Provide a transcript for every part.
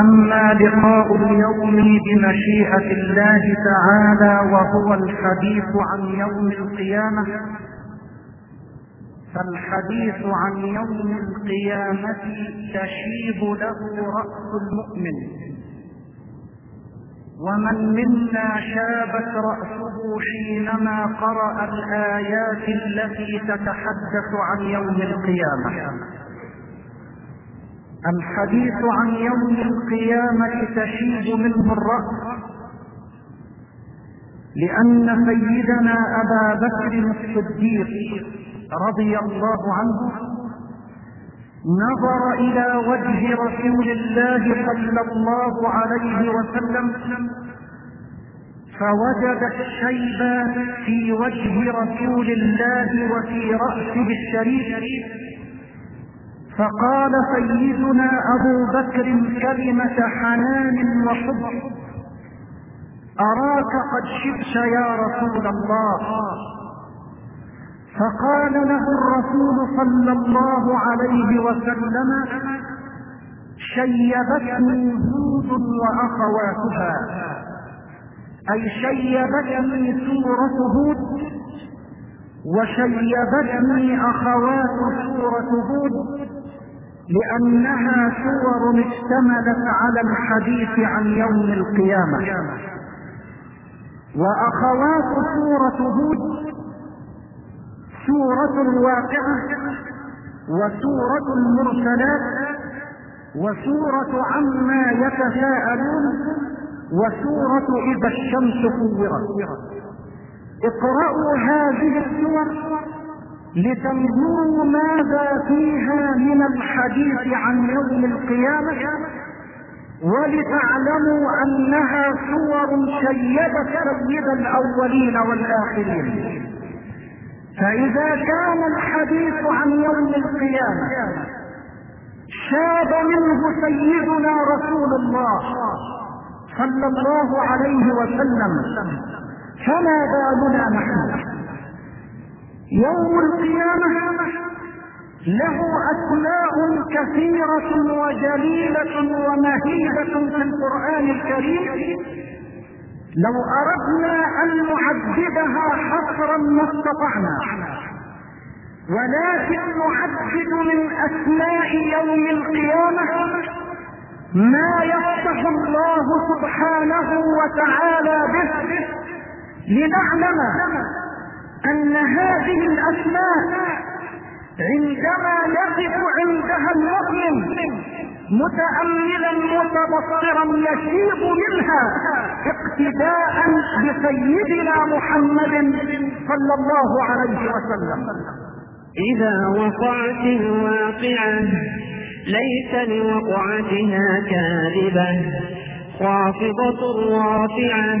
أما لقاء اليوم بمشيئة الله تعالى وهو الحديث عن يوم القيامة فالحديث عن يوم القيامة تشيب له رأس المؤمن. ومن منا شابت رأسه حينما قرأ الآيات التي تتحدث عن يوم القيامة. الحديث عن يوم القيامة تشيب منه الرأس. لأن سيدنا أبا بكر الصديق رضي الله عنه نظر إلى وجه رسول الله صلى الله عليه وسلم فوجد الشيب في وجه رسول الله وفي رأسه الشريف. فقال سيدنا أبو بكر كلمة حنان وحب. أراك قد شبت يا رسول الله. فقال له الرسول صلى الله عليه وسلم شيبتني هود وأخواتها. أي شيبتني سورة هود وشيبتني أخوات سورة هود. لأنها سور اشتملت على الحديث عن يوم القيامة. وأخوات سورة هود سورة الواقعة وسورة المرسلات وسورة عما يتساءلون وسورة إذا الشمس كورت. اقرأوا هذه السور لتنظروا ماذا فيها من الحديث عن يوم القيامة ولتعلموا أنها سور شيدت سيد الأولين والآخرين. فإذا كان الحديث عن يوم القيامة شاب منه سيدنا رسول الله صلى الله عليه وسلم فما بالنا نحن؟ يوم القيامة له أسماء كثيرة وجليلة ومهيبة في القرآن الكريم. لو أردنا أن نعددها حصرا ما استطعنا. ولكن نعدد من أسماء يوم القيامة ما يفتح الله سبحانه وتعالى به. لنعلم أن هذه الأسماء عندما يقف عندها المؤمن متأملا متبصرا يشيب منها اقتداء بسيدنا محمد صلى الله عليه وسلم. إذا وقعت الواقعة ليس لوقعتها كاذبة. خافضة رافعة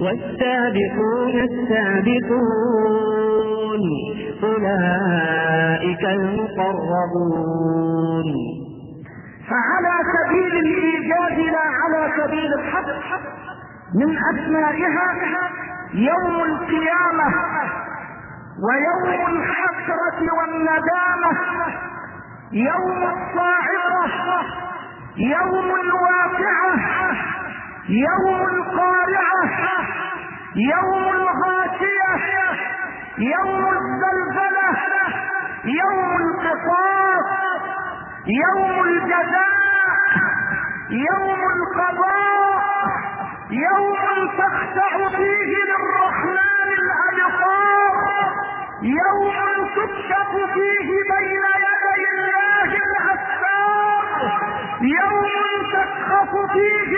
والسابقون السابقون أولئك المقربون. فعلى سبيل الإيجاد لا على سبيل الحق من أسمائها يوم القيامة ويوم الحسرة والندامة يوم الصاعقة يوم الواقعة يوم القارعة. يوم الغاشية يوم الزلزلة يوم القصاص يوم الجزاء يوم القضاء يوم تخشع فيه للرحمن الأبصار يوم تكشف فيه بين يدي الله الاسفار يوم تسخف فيه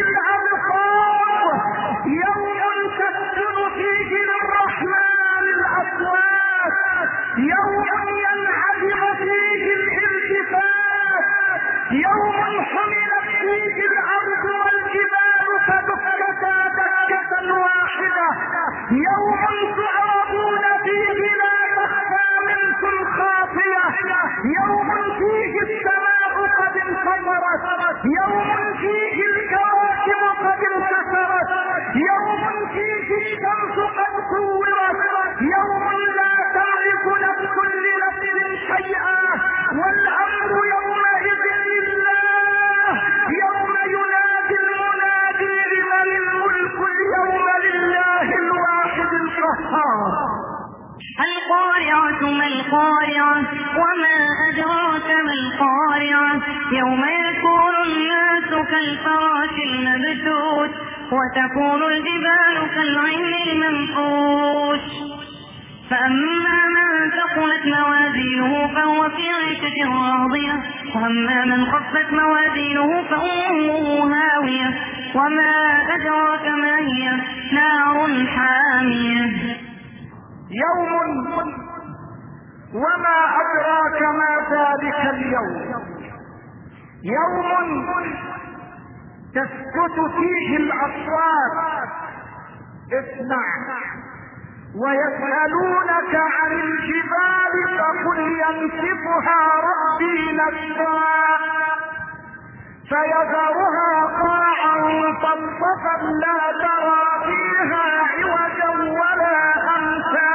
القهار القارعة ما القارعة وما أدراك ما القارعة؟ يوم يكون الناس كالفراش المبثوث وتكون الجبال كالعين المنقوش. فأما من ثقلت موازينه فهو في عيشة راضية وأما من خفت موازينه فأمه هاوية. وما أدراك ما هي نار حامية. يوم وما أدراك ما ذلك اليوم. يوم تسكت فيه الأصوات. اسمع. ويسألونك عن الجبال فقل ينسفها ربي نسفا فيذرها قاعا صفصفا لا ترى فيها عوجا ولا أمسا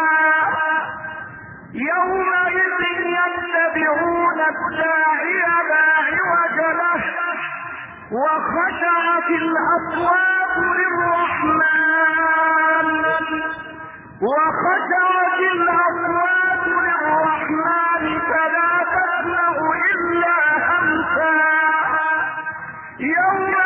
يومئذ يتبعون الداعي لا عوج له وخشعت الأصوات للرحمن. وخشعت يومئذ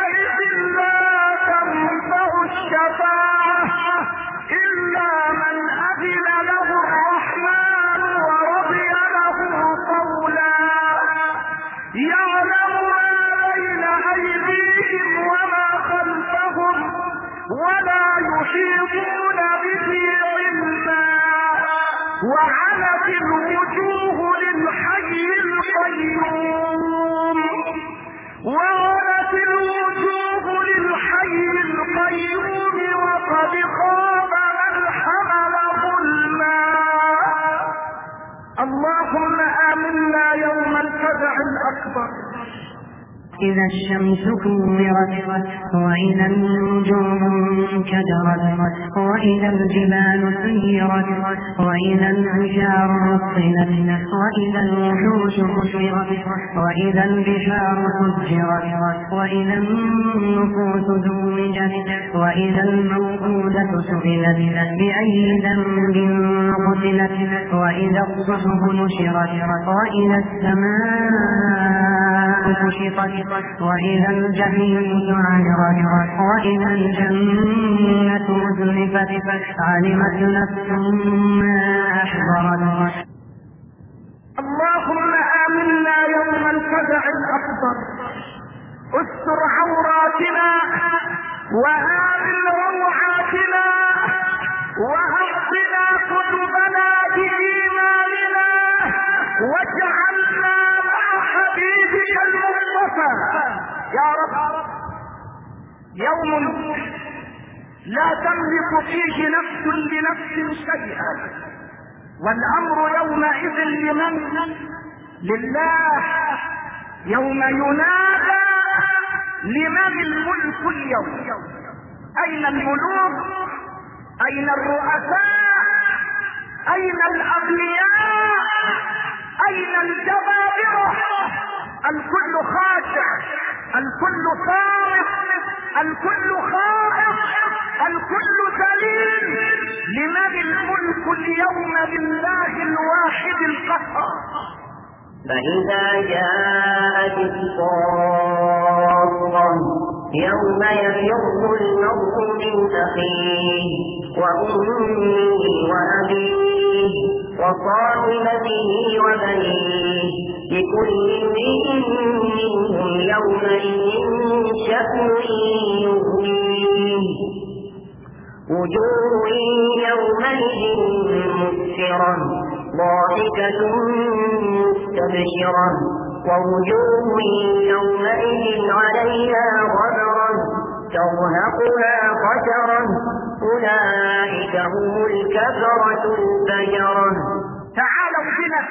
إذا الشمس كورت وإذا النجوم انكدرت وإذا الجبال سيرت وإذا العشار عطلت وإذا الوحوش حشرت وإذا البحار سجرت وإذا النفوس زوجت وإذا الموءودة سئلت بأي ذنب قتلت وإذا الصحف نشرت وإذا السماء كشطت وإذا الجحيم سعرت وإذا الجنة أزلفت علمت نفس ما أحضرت. اللهم آمنا يوم الفزع الأكبر. استر عوراتنا وآمن روعاتنا وأعطنا كتبنا بإيماننا واجعلنا مع حبيبك المصطفى. يا رب يوم لا تملك فيه نفس لنفس شيئا. والأمر يومئذ لمن؟ لله. يوم ينادى لمن الملك اليوم؟ أين الملوك؟ أين الرؤساء؟ أين الأغنياء؟ أين الجبابرة؟ الكل خاشع الكل صامت الكل خائف الكل ذليل لمن الملك اليوم لله الواحد القهار. فإذا جاءت الصاخة يوم يفر المرء من أخيه وأمه وأبيه وصاحبته وبنيه لكل امرئ منهم يومئذ شأن يغنيه وجوه يومئذ مسفرة ضاحكة مستبشرة ووجوه يومئذ عليها غبرة ترهقها قترة أولئك هم الكفرة الفجرة. تعالوا بنا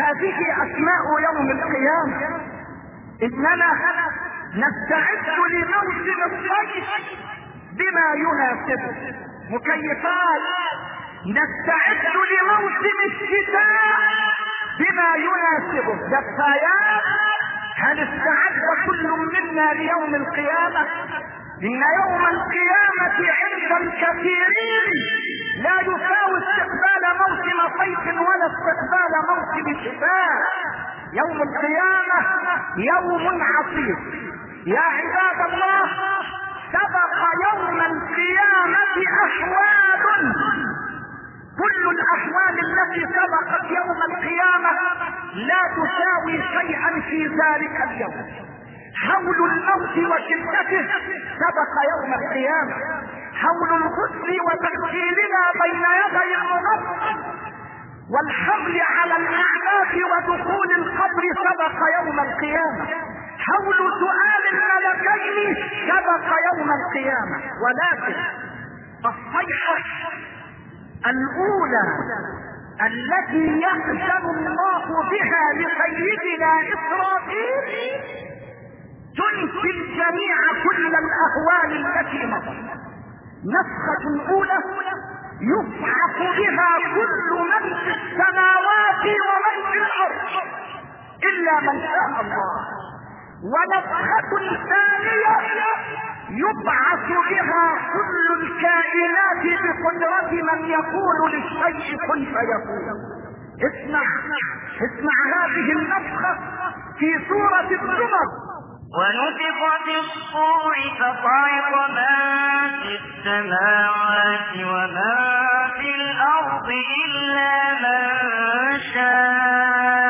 هذه أسماء يوم القيامة. إننا نستعد لموسم الصيف. بما يناسبه مكيفات. نستعد لموسم الشتاء بما يناسبه دفايات. هل استعد كل منا ليوم القيامة؟ إن يوم القيامة عند الكثيرين لا يساوي استقبال موسم صيف ولا استقبال موسم شتاء. يوم القيامة يوم عصيب. يا عباد الله سبق يوم القيامة أحوال. كل الأحوال التي سبقت يوم القيامة لا تساوي شيئا في ذلك اليوم. حول الموت وشدته سبق يوم القيامة. حول الغسل وتغسيلنا بين يدي المنصر والحمل على الأعناق ودخول القبر سبق يوم القيامة. حول سؤال الملكين سبق يوم القيامة. ولكن الصيحة الأولى التي يأذن الله بها لسيدنا اسرائيل تنفي الجميع كل الأهوال التي مضت. نفخة أولى يصعق بها كل من في السماوات ومن في الأرض. إلا من شاء الله. ونفخة ثانية يبعث بها كل الكائنات بقدرة من يقول للشيء كن فيكون. اسمع اسمع هذه النفخة في سورة الزمر. ونفخ في الصور فصعق من في السماوات ومن في الأرض إلا من شاء.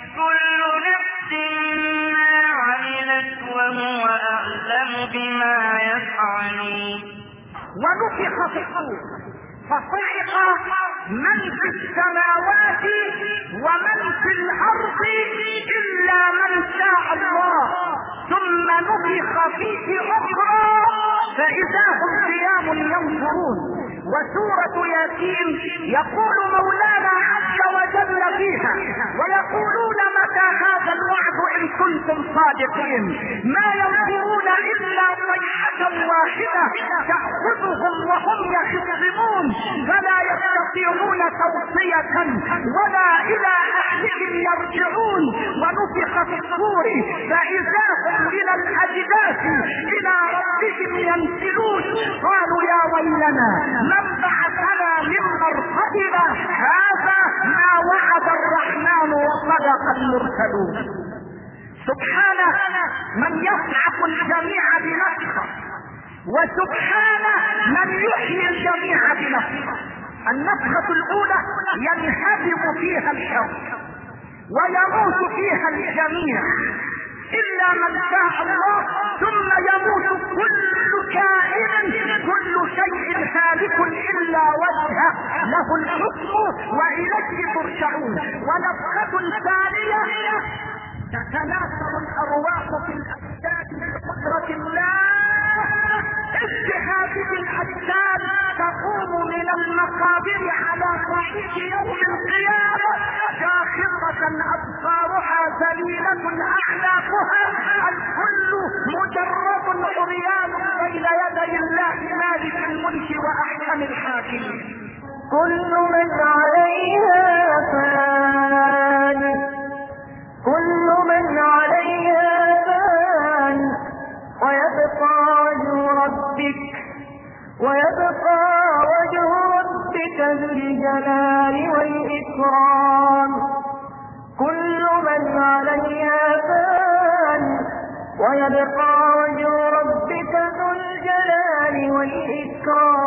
كل نفس ما عملت وهو أعلم بما يفعلون. ونفخ في الصور فصعق من في السماوات ومن في الأرض إلا من شاء الله. ثم نفخ فيه أخرى فإذا هم قيام ينظرون وسورة ياسين يقول مولانا عز وجل فيها ويقولون متى هذا الوعد إن كنتم صادقين. ما ينظرون إلا صيحة واحدة تأخذهم وهم يخصمون فلا يستطيعون توصية ولا إلى أهلهم يرجعون. ونفخ في الصور فإذا هم إلى الأجداث إلى ربهم ينسلون قالوا يا ويلنا من من مرصدنا هذا ما وعد الرحمن وصدق المرسلون. سبحانه من يصعق الجميع بنفسه وسبحانه من يحيي الجميع بنفسه. النفخة الأولى ينهدم فيها الشر ويموت فيها الجميع. إلا من شاء الله ثم يموت كل كائن كل شيء هالك إلا وجهه له الحكم وإليه ترجعون. ونفخة ثانية تتناثر الأرواح في الأجساد بقدرة الله. اذ هذه الأجساد تقوم من المقابر على صعيد يوم القيامة. شاخصة أبصارها ذليلة أعناقها. الكل مجرد عريان بين يدي الله. كل من عليها فان. كل من عليها فان. ويبقى وجه ربك ويبقى وجه ربك ذو الجلال والإكرام. كل من عليها فان. ويبقى وجه ربك ذو الجلال والإكرام.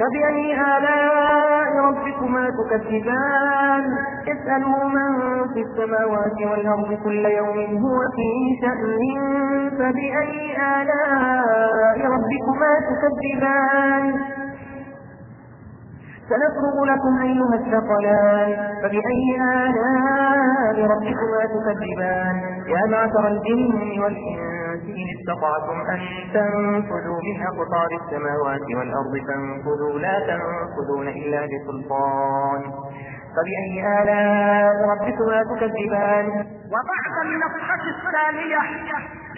فبأي آلاء ربكما تكذبان؟ يسأله من في السماوات والأرض كل يوم هو في شأن فبأي آلاء ربكما تكذبان؟ سنفرغ لكم أيها الثقلان. فبأي آلاء ربكما تكذبان؟ يا معشر الجن والإنس إن استطعتم أن تنفذوا من أقطار السماوات والأرض فانفذوا. لا تنفذون إلا بسلطان. فبأي آلاء ربكما تكذبان؟ وبعد النفخة الثانية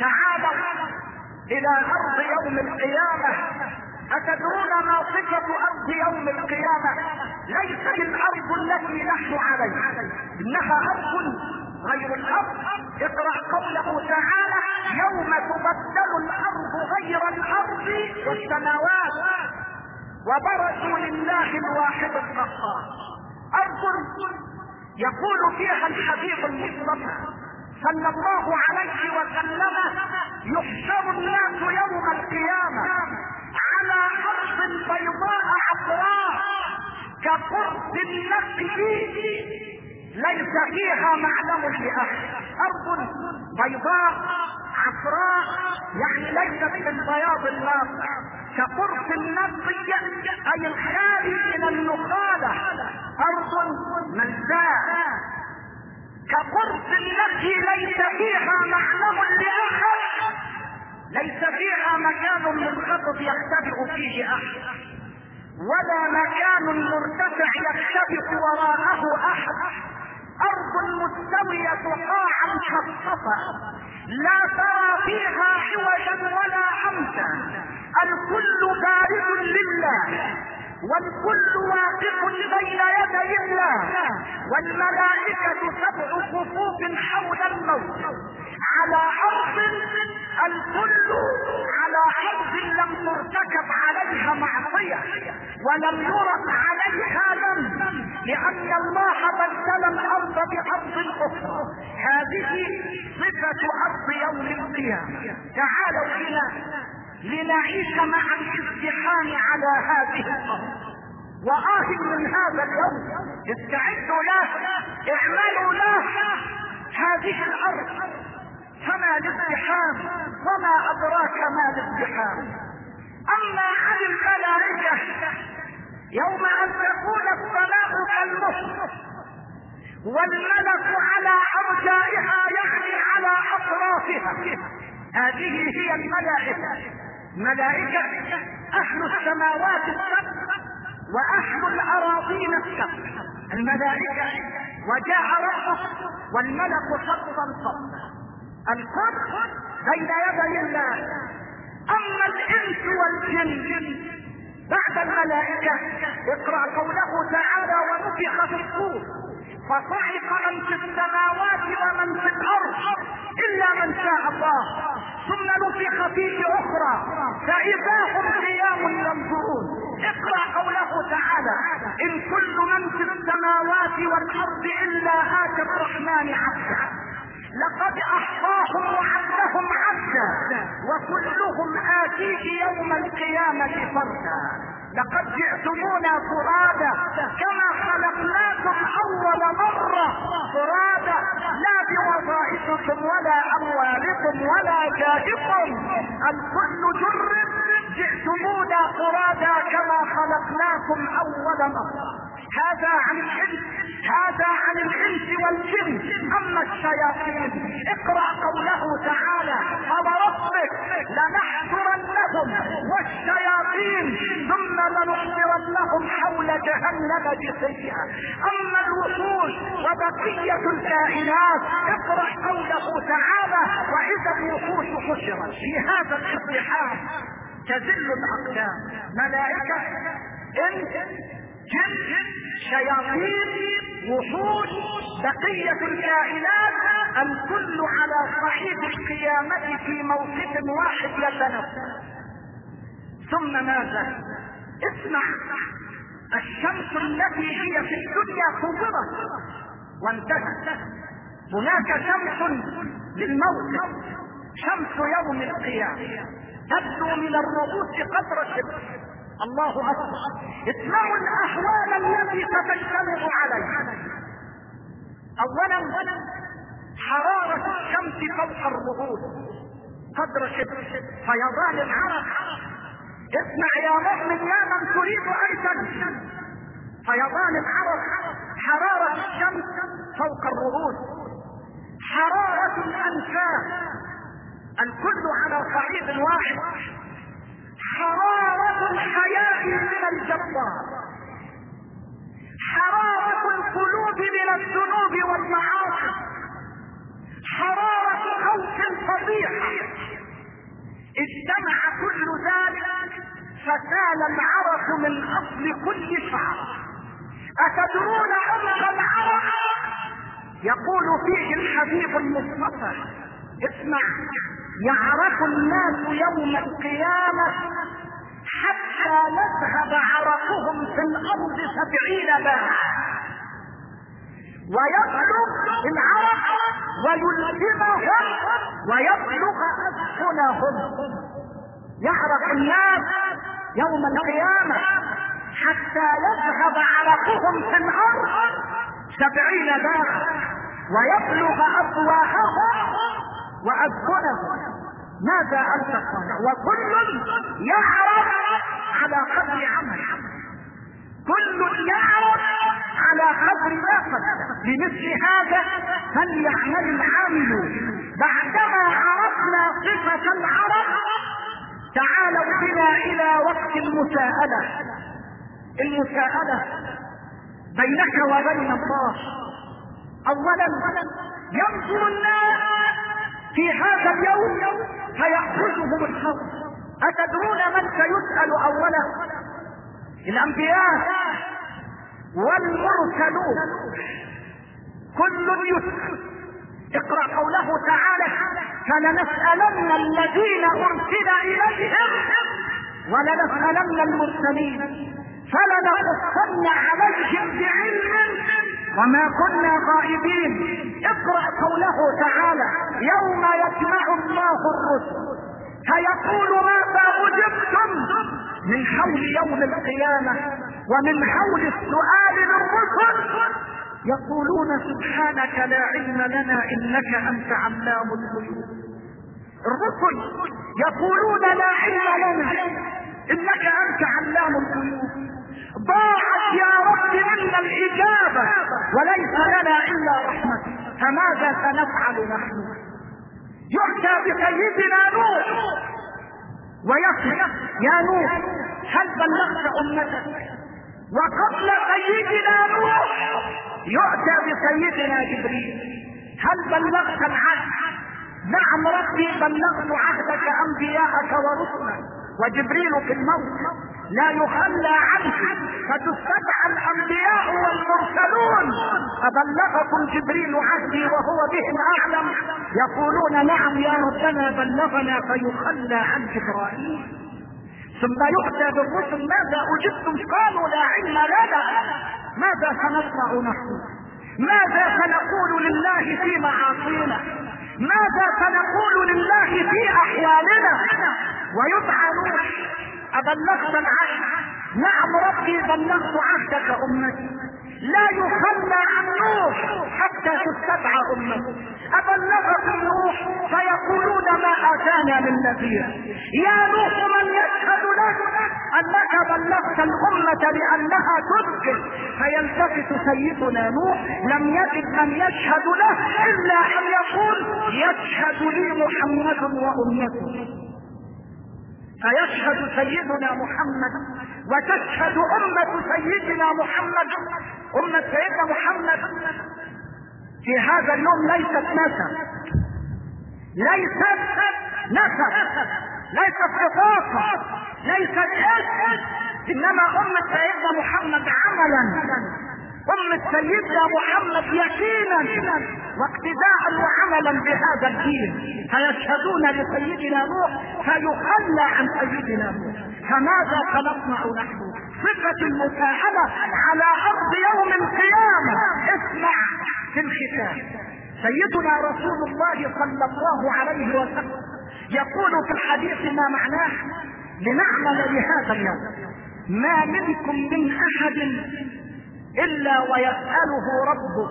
تعالوا إلى أرض يوم القيامة. أتدرون ما صفة أرض يوم القيامة؟ ليست الأرض التي نحن عليها. إنها أرض غير الأرض. اقرأ قوله تعالى يوم تبدل الأرض غير الأرض والسماوات. وبرزوا لله الواحد القهار. أرض يقول فيها الحبيب المصطفى صلى الله عليه وسلم يحشر الناس يوم أرض بيضاء عفراء كقرص النقي ليس فيها معلم لأحد أرض بيضاء عفراء يعني ليست بالبياض الناصع كقرص النقي أي الخالي من النخالة أرض ملساء كقرص التي ليس فيها معلم لأحد ليس فيها مكان منخفض يختبئ فيه أحد. ولا مكان مرتفع يختبئ وراءه أحد. أرض مستوية قاعا خصصة لا ترى فيها عوجا ولا أمتا الكل بارد لله. والكل واقف بين يدي الله. والملائكة سبع صفوف حول الموت. على أرض الكل على أرض لم ترتكب عليها معصية ولم يرق عليها ذنب لأن الله بدل الأرض بأرض أخرى. هذه صفة أرض يوم القيامة. تعالوا إلى لنعيش مع الازدحام على هذه الأرض. وآه من هذا اليوم استعدوا له اعملوا له. هذه الأرض فما الازدحام وما أدراك ما الازدحام أما عن الملائكة يوم أن تكون السماء كالمصر والملك على أرجائها يعني على أطرافها. هذه هي الملائكة. ملائكة أهل السماوات السبع وأهل الأراضين السبع. الملائكة وجاء ربك والملك صفا صفا الكل بين يدي الله أما الإنس والجن بعد الملائكة اقرأ قوله تعالى ونفخ في الصور. فصعق من في السماوات ومن في الأرض إلا من شاء الله. ثم نفخ فيه أخرى فإذا هم قيام ينظرون. اقرأ قوله تعالى إن كل من في السماوات والأرض إلا آتى الرحمن عبدا لقد أحصاهم وعدهم عدا وكلهم اتيه يوم القيامة فردا. لقد جئتمونا فرادا كما خلقناكم أول مرة. فرادا لا بوظائفكم ولا أموالكم ولا جاهكم الكل جرب جئتمونا فرادا كما خلقناكم أول مرة. هذا عن الإنس هذا عن الإنس والجن. أما الشياطين اقرأ قوله تعالى فوربك لنحشرنهم والشياطين ثم لنحضرنهم حول جهنم جثيا أما الوحوش وبقية الكائنات اقرأ قوله تعالى وإذا الوحوش حشرت. في هذا الاصطحاب تزل الاقدام ملائكة إنس جن شياطين وحوش بقية الكائنات الكل على صعيد القيامة في موقف واحد يتنفس. ثم ماذا؟ اسمع الشمس التي هي في الدنيا كبرت وانتهت. هناك شمس للموت شمس يوم القيامة تبدو من الرؤوس قدر الشمس الله أكبر. اسمعوا الأحوال التي تتجتمع عليها. اولا حرارة الشمس فوق الرؤوس. قدر شبر فيضان العرق. اسمع يا مؤمن يا من تريد ان تنجو فيضان العرق. حرارة الشمس فوق الرؤوس. حرارة الأنفاس. الكل على صعيد واحد. حرارة الحياء من الجبار. حرارة القلوب من الذنوب والمعاصي. حرارة خوف فظيعة اجتمع كل ذلك فسال العرق من أصل كل شعر. أتدرون عمق العرق يقول فيه الحبيب المصطفى. اسمع يعرف الناس يوم القيامة حتى يذهب عرقهم في الأرض سبعين باعا. ويبلغ العرق ويلزمهم ويبلغ أسفلهم. يعرق الناس يوم القيامة حتى يذهب عرقهم في الأرض سبعين باعا. ويبلغ أفواههم وأذكنهم ماذا أنت صانع وكل يعرف على قدر عمله كل يعرف على قدر ما قدر. لمثل هذا فليعمل العامل. بعدما عرفنا صفة العرب تعالوا بنا إلى وقت المساءلة. المساءلة بينك وبين الله. أولا ينظر الناس في هذا اليوم فيأخذهم الخوف أتدرون من سيسأل أولا؟ الأنبياء والمرسلون. كل يسأل. اقرأ قوله تعالى فلنسألن الذين أرسل إليهم ولنسألن المرسلين. فلنقصن عليهم بعلم وما كنا غائبين. اقرأ قوله تعالى يوم يجمع الله الرسل. فيقول ماذا أجبتم؟ من حول يوم القيامة ومن حول السؤال للرسل. يقولون سبحانك لا علم لنا إنك أنت علام الغيوب. الرسل يقولون لا علم لنا إنك أنت علام الغيوب. ضاعت يا رب منا الإجابة وليس لنا إلا رحمتك. فماذا سنفعل نحن؟ يؤتى بسيدنا نوح. ويصل يا نوح هل بلغت أمتك؟ وقبل سيدنا نوح يؤتى بسيدنا جبريل هل بلغت العهد؟ نعم ربي بلغت عهدك أنبياءك ورسلك. وجبريل في الموت. لا يخلى عنه. فتتبع الأنبياء والمرسلون. أبلغكم جبريل عهدي وهو بهم أعلم. يقولون نعم يا ربنا بلغنا فيخلى عن جبرائيل. ثم يؤتى بالرسل ماذا أجبتم؟ قالوا لا علم لنا ماذا سنصنع نحن؟ ماذا سنقول لله في معاصينا؟ ماذا سنقول لله في احوالنا ويدعى نوح ابلغت العهد نعم ربي بلغت عهدك أمتي. لا يخلى عن نوح حتى تتبع امته ابلغكم نوح فيقولون ما آتانا من نذير. يا نوح من يشهد لك أنك بلغت الأمة لأنها تذكر فيلتفت سيدنا نوح لم يجد من يشهد له إلا أن يقول يشهد لي محمد وامته فيشهد سيدنا محمد وتشهد أمة سيدنا محمد أمة سيدنا محمد. في هذا اليوم ليست نسب ليست نسب ليست بطاقة ليست اسم إنما أمة سيدنا محمد عملا. أمة سيدنا محمد يقينا واقتداء وعملا بهذا الدين. فيشهدون لسيدنا نوح فيخلى عن سيدنا نوح. فماذا سنصنع نحن؟ صفة المساءلة على أرض يوم القيامة. اسمع في الختام. سيدنا رسول الله صلى الله عليه وسلم يقول في الحديث ما معناه؟ لنعمل لهذا اليوم. ما منكم من أحد إلا ويسأله ربه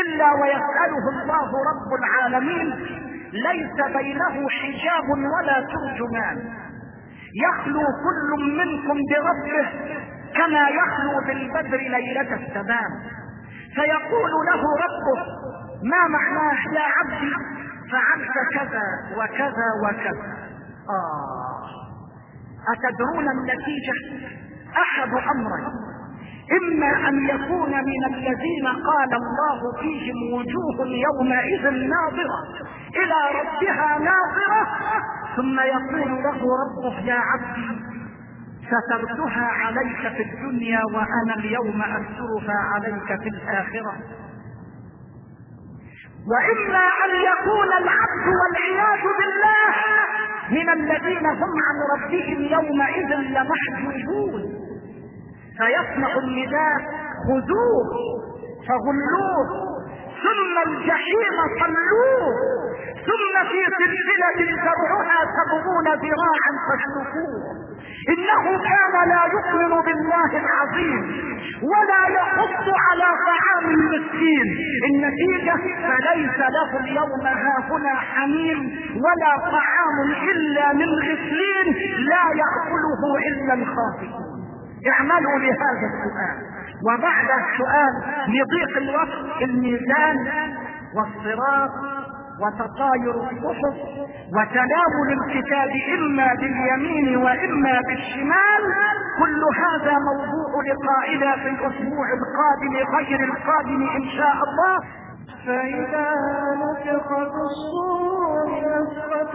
إلا ويسأله الله رب العالمين. ليس بينه حجاب ولا ترجمان. يخلو كل منكم بربه كما يخلو بالبدر ليلة التمام. فيقول له ربه ما معناه يا عبدي؟ فعلت كذا وكذا وكذا. آه. أتدرون النتيجة؟ أحد أمرين. إما أن يكون من الذين قال الله فيهم وجوه يومئذ ناظرة إلى ربها ناظرة ثم يقول له ربه يا عبدي سترتها عليك في الدنيا وأنا اليوم أسترها عليك في الآخرة. وإما أن يكون العبد والعياذ بالله من الذين هم عن ربهم يومئذ لمحجوبون. فيسمع النداء خذوه فغلوه ثم الجحيم صلوه ثم في سلسلة ذرعها سبعون ذراعا فاسلكوه إنه كان لا يؤمن بالله العظيم ولا يحض على طعام المسكين. النتيجة فليس له اليوم هاهنا حميم ولا طعام إلا من غسلين لا يأكله إلا الخاطئون. اعملوا لهذا السؤال. وبعد السؤال لضيق الوقت الميزان والصراط وتطاير الصحف وتناول الكتاب إما باليمين وإما بالشمال. كل هذا موضوع لقائنا في الأسبوع القادم غير القادم إن شاء الله. فإذا نفخ الصور نفخة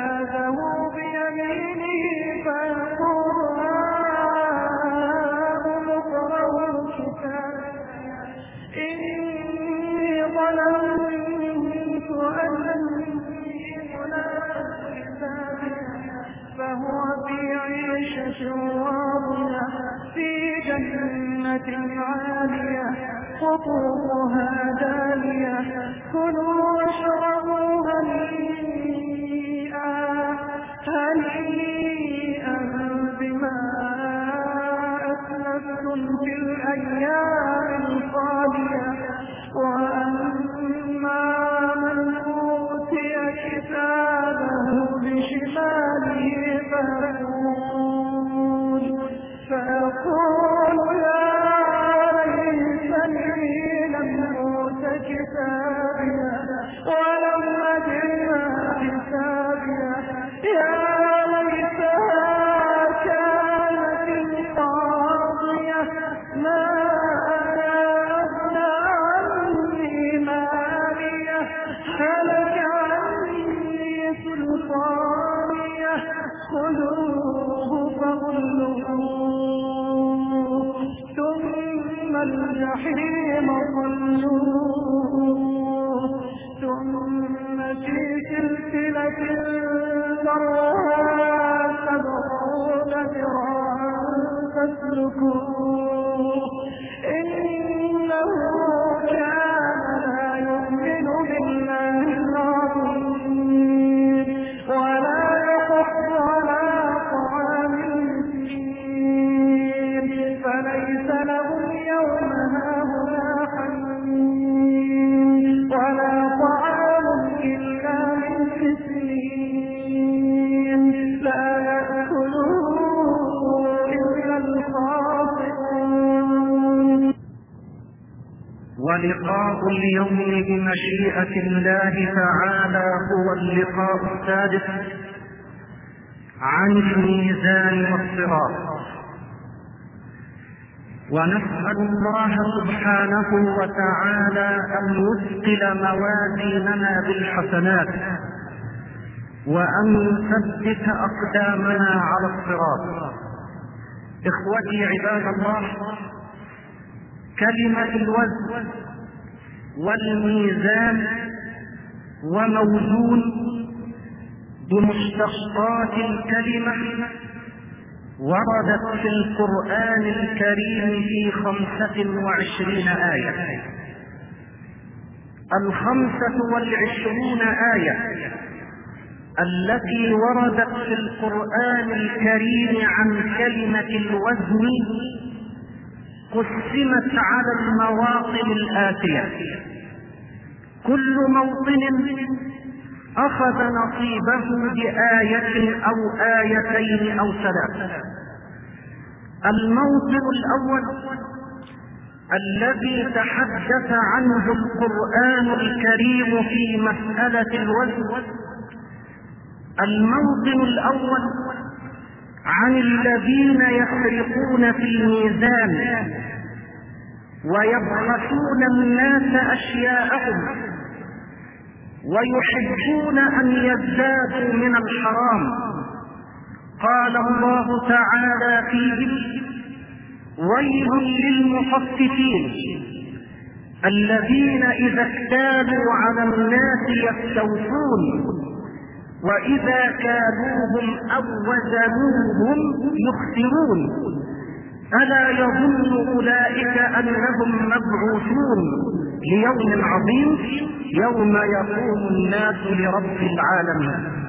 كتابه بيمينه فيقول هاؤم اقرءوا كتابي إني ظننت أني ملاك كتابي فهو في عيشة راضية في جنة عالية قطوفها دانية ذرها سبعون ذراعا فاسلكوه. بمشيئة الله تعالى هو اللقاء السادس عن الميزان والصراط. ونسأل الله سبحانه وتعالى أن يثقل موازيننا بالحسنات وأن يثبت أقدامنا على الصراط. إخوتي عباد الله كلمة الوزن والميزان وموزون بمشتقات الكلمة وردت في القرآن الكريم في خمسة وعشرين آية. الخمسة والعشرون آية التي وردت في القرآن الكريم عن كلمة الوزن قسمت على المواطن الآتية. كل موطن أخذ نصيبه بآية أو آيتين أو ثلاث الموطن الأول الذي تحدث عنه القرآن الكريم في مسألة الوزن. الموطن الأول عن الذين يسرقون في الميزان ويبخسون الناس أشياءهم. ويحبون أن يزدادوا من الحرام. قال الله تعالى فيهم ويل للمطففين الذين إذا اكتالوا على الناس يستوفون وإذا كالوهم أو وزنوهم يخسرون. ألا يظن أولئك أنهم مبعوثون؟ ليوم عظيم يوم يقوم الناس لرب العالمين.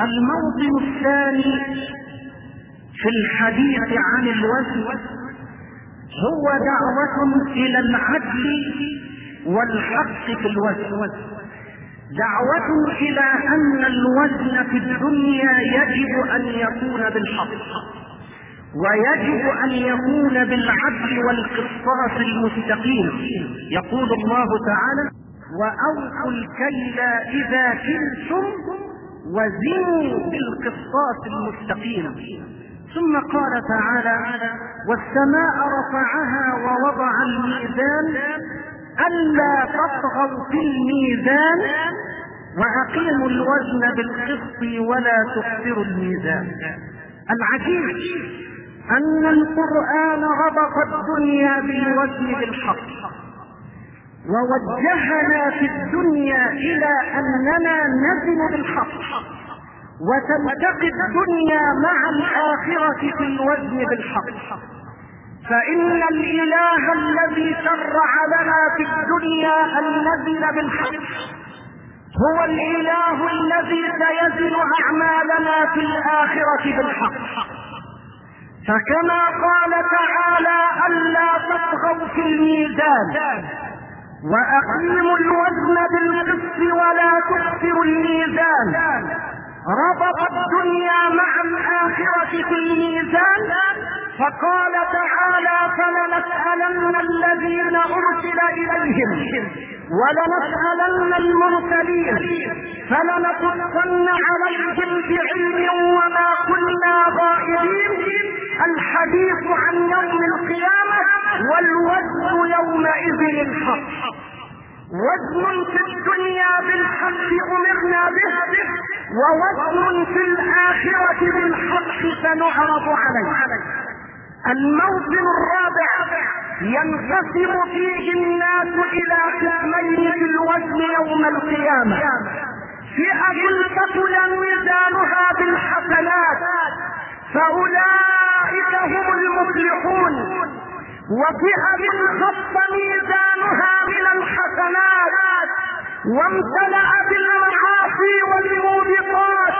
الموطن الثاني في الحديث عن الوزن هو دعوة إلى العدل والحق في الوزن. دعوة إلى أن الوزن في الدنيا يجب أن يكون بالحق. ويجب أن يكون بالعدل والقسطاس المستقيم. يقول الله تعالى وأوفوا الكيل إذا كلتم وزنوا بالقسطاس المستقيم. ثم قال تعالى والسماء رفعها ووضع الميزان ألا تطغوا في الميزان وأقيموا الوزن بالقسط ولا تخسروا الميزان. العجيب أن القرآن ربط الدنيا بالوزن بالحق. ووجهنا في الدنيا إلى أننا نزن بالحق. وتلتقي الدنيا مع الآخرة في الوزن بالحق. فإن الإله الذي شرع لنا في الدنيا أن نزن بالحق. هو الإله الذي سيزن أعمالنا في الآخرة بالحق. فكما قال تعالى ألا تطغوا في الميزان وأقيموا الوزن بالقسط ولا تخسروا الميزان. ربط الدنيا مع الآخرة في الميزان. فقال تعالى فلنسألن الذين أرسل إليهم ولنسألن المرسلين فلنقصن عليهم بعلم وما كنا غائبين. الحديث عن يوم القيامة والوزن يومئذ الحق. وزن في الدنيا بالحق أمرنا به ووزن في الآخرة بالحق سنعرض عليه. الموطن الرابع ينقسم فيه الناس إلى قسمين في الوزن يوم القيامة. فئة ثقل ميزانها بالحسنات. فأولئك هم المفلحون. وفئة خف ميزانها من الحسنات وامتلأ بالمعاصي والموبقات.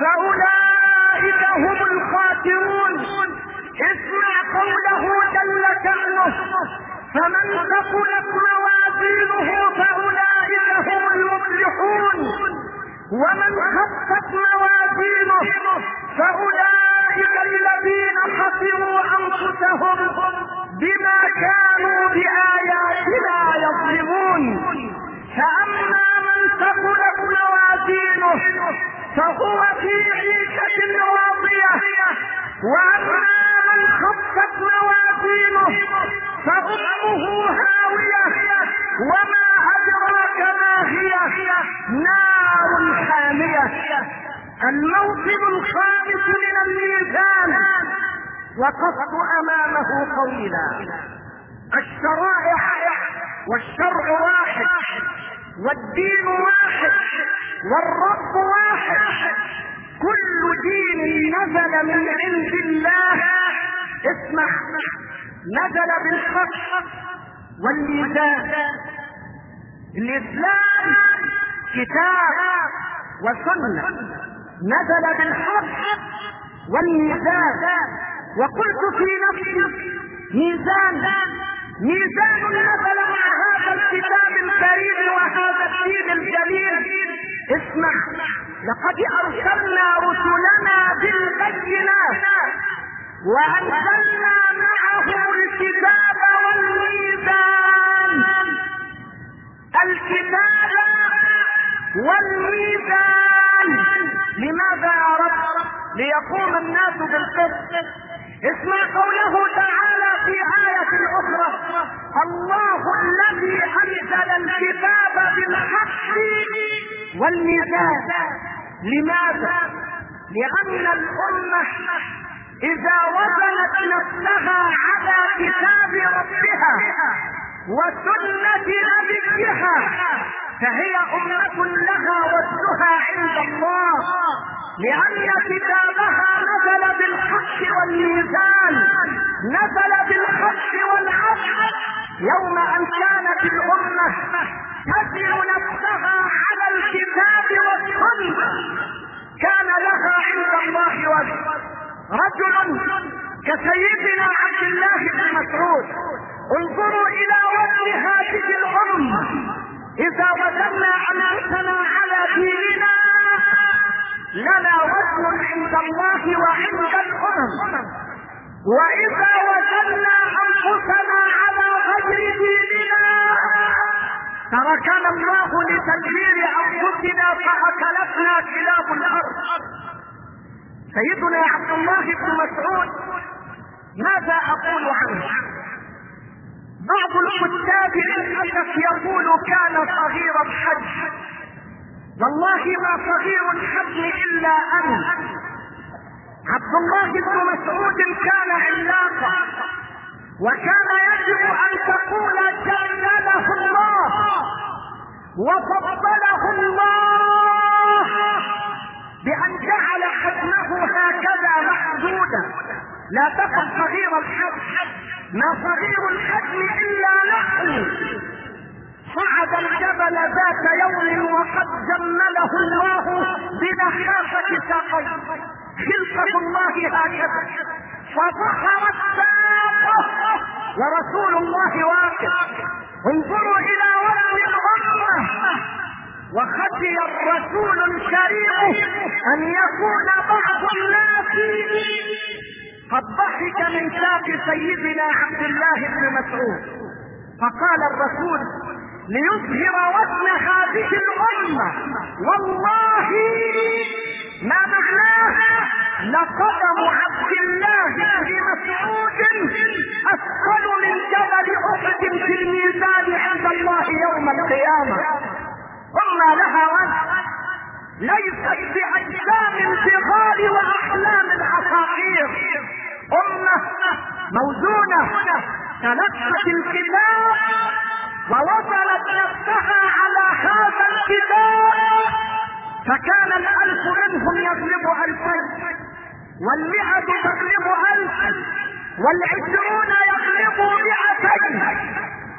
فأولئك هم الخاسرون. اسمع قوله جل شأنه فمن ثقلت موازينه فأولئك هم المفلحون. ومن خفت موازينه وقفت أمامه طويلا. الشرائع والشرع واحد والدين واحد والرب واحد. كل دين نزل من عند الله اسمع نزل بالحق والميزان. الإسلام كتاب وسنة نزل بالحق والميزان. وقلت في نفسي ميزان ميزان نزل مع هذا الكتاب الكريم وهذا الدين الجليل. اسمع لقد أرسلنا رسلنا بالبينات وانزلنا معه الكتاب والميزان. الكتاب والميزان. لماذا يا رب؟ ليقوم الناس بالقسط. اسمع قوله تعالى في آية أخرى الله الذي أنزل الكتاب بالحق والميزان لماذا؟ لأن الأمة إذا وزنت نفسها على كتاب ربها وسنة نبيها فهي أمة لها وزنها عند الله لأن كتابها نزل بالحق والميزان. نزل بالحق والعدل يوم أن كانت الأمة. تزن نفسها على الكتاب والسنة. كان لها عند الله وجه. رجل كسيدنا عبد الله بن مسعود. انظروا إلى وجه هذه الأمة. إذا وجدنا انفسنا على ديننا لنا وزن الله وعند الامم وإذا وجدنا أنفسنا على غير ديننا تركنا الله لتدبير أنفسنا فاكلتنا كلاب الأرض. سيدنا عبد الله بن مسعود ماذا أقول عنه؟ بعض الكتاب للأسف يقول كان صغير الحج والله ما صغير الحجم إلا أنا عبد الله بن مسعود كان علاقا وكان يجب أن تقول جلله الله وفضله الله بأن جعل حجمه هكذا محدودا. لا تقل صغير الحجم ما صغير الحجم إلا نحن. صعد الجبل ذات يوم وقد جمله الله بنحافة ساقيه. خلقة الله هكذا فظهرت ساقه ورسول الله واقف. انظروا إلى وجه الامه وخشي الرسول الكريم أن يكون بعض الناس قد ضحك من ساق سيدنا عبد الله بن مسعود. فقال الرسول ليظهر وزن هذه الأمة. والله ما معناه لقدم عبد الله بن مسعود أثقل من جبل أحد في الميزان عند الله يوم القيامة. أمة لها وزن ليست بأجسام الصغار وأحلام العصافير. أمة موزونة تلقت الكتاب ووصلت نفسها على هذا الكتاب فكان الألف منهم يغلب ألفين والمئة تغلب ألف والعشرون يغلب مئتين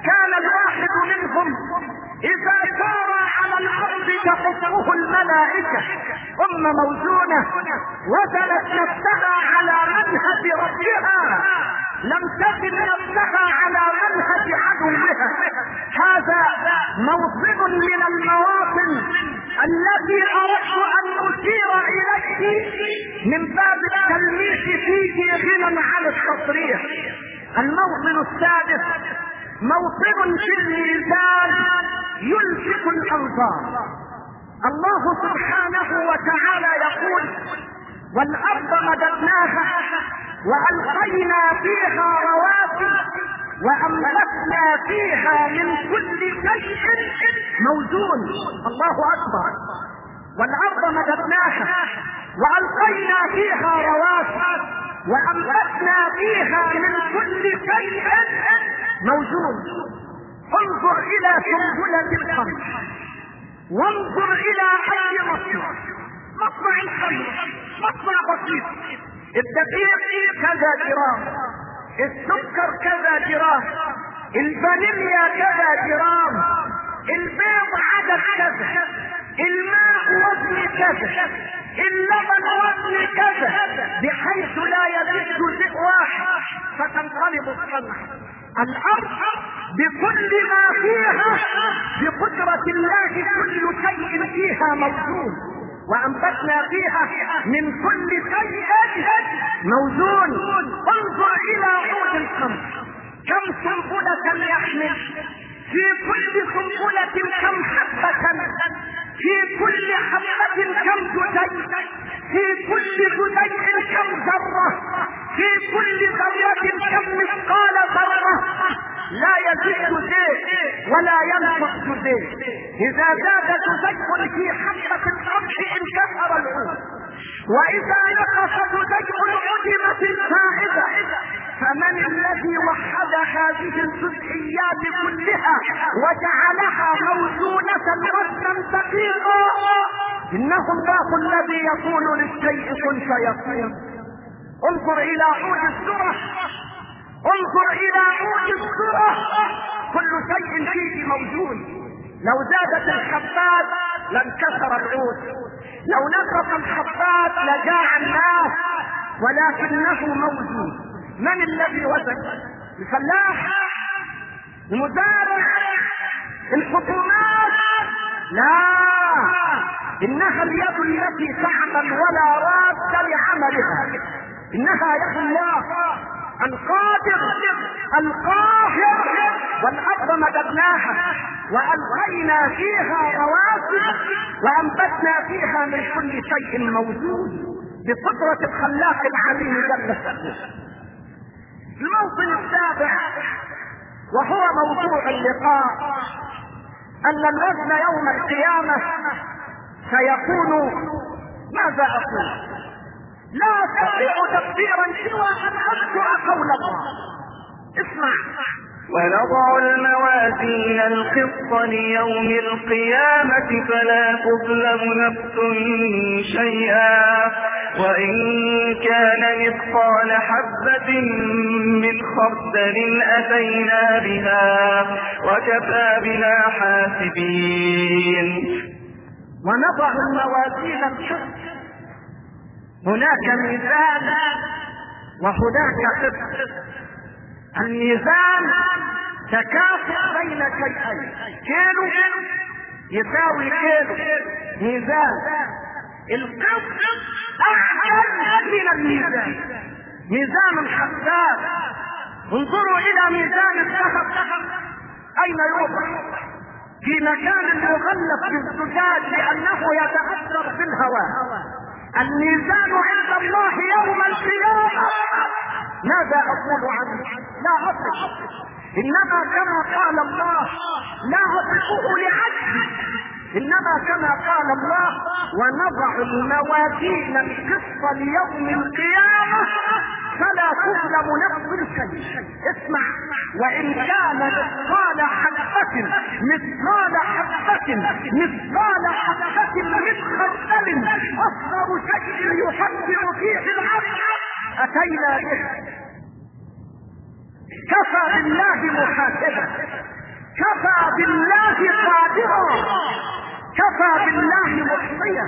كان الواحد منهم إذا سار على الأرض تحفه الملائكة أمة موزونة وزنت نفسها على منهج ربها. لم تزن نفسها على منهج عدوها. هذا موطن من المواطن التي أردت أن أشير إليه من باب التلميح فيه غنى عن التصريح. الموطن السادس موطن في الميزان يلفت الانظار الله سبحانه وتعالى يقول والأرض مددناها وألقينا فيها رواسي وانبتنا فيها من كل شيء موزون. الله أكبر. والأرض مددناها وألقينا فيها رواسي وانبتنا فيها من كل شيء موزون. انظر إلى سنبلة القمح وانظر إلى اي مصنع مصنع الخير مصنع بسيط. الدقيق كذا جرام السكر كذا جرام الفانيليا كذا جرام البيض عدد كذا الماء وزن كذا اللبن وزن كذا بحيث لا يزيد جزء واحد فتنقلب الصنعة الأرض بكل ما فيها بقدرة الله كل شيء فيها موجود وأنبتنا فيها من كل شيء موزون. انظر إلى عود القمح كم سنبلة يحمل. في كل سنبلة كم حبة. في كل حبة كم جزيء في كل جزيء كم ذرة. في كل ذرة كم مثقال ذرة. لا يزيد جزيء ولا ينقص جزيء إذا زاد جزيء في حبة القمح انكسر العود. وإذا نقص جزيء عدمت الفائدة فمن الذي وحد هذه الجزئيات كلها وجعلها موزونة وزنا دقيقا؟ انه الله الذي يقول للشيء كن فيكون انظر إلى عود الذرة انظر إلى عود الذرة كل شيء فيه موجود لو زادت الحبات لانكسر العود لو نقص الحبات لجاع الناس ولكنه موجود من الذي وزن الفلاح المزارع الحكومات. لا إنها اليد التي تعمل ولا راد لعملها. إنها يد الله. القادر القاهر والارض مددناها والقينا فيها رواسي وأنبتنا فيها من كل شيء موجود بقدرة الخلاق العليم جل شأنه. الموطن السابع وهو موضوع اللقاء أن الوزن يوم القيامة سيكون ماذا أقول؟ لا استطيع تقديرا سوى أن أذكر قول الله. اسمع. ونضع الموازين القسط ليوم القيامة فلا تظلم نفس شيئا. وإن كان مثقال حبة من خردل أتينا بها وكفى بنا حاسبين. ونضع الموازين القسط هناك ميزان وهناك قسط. الميزان تكافؤ بين شيئين كيلو يساوي كيلو. ميزان. القسط احسن من الميزان. ميزان الحساب انظروا إلى ميزان الذهب أين يوضع في مكان مغلف بالزجاج لأنه يتاثر بالهواء. الميزان عند الله يوم القيامة. ماذا أقول عنه؟ لا اصف إنما كما قال الله لا اصفه لعجزي إنما كما قال الله ونضع الموازين القسط ليوم القيامة. فلا تظلم نفس شيء اسمع. وإن كان مثقال حبة مثقال حبة مثقال حبة من خردل أصغر شيء يحذر فيه العبد. أتينا به. كفى بالله محاسبا كفى بالله قادرا كفى بالله محصيا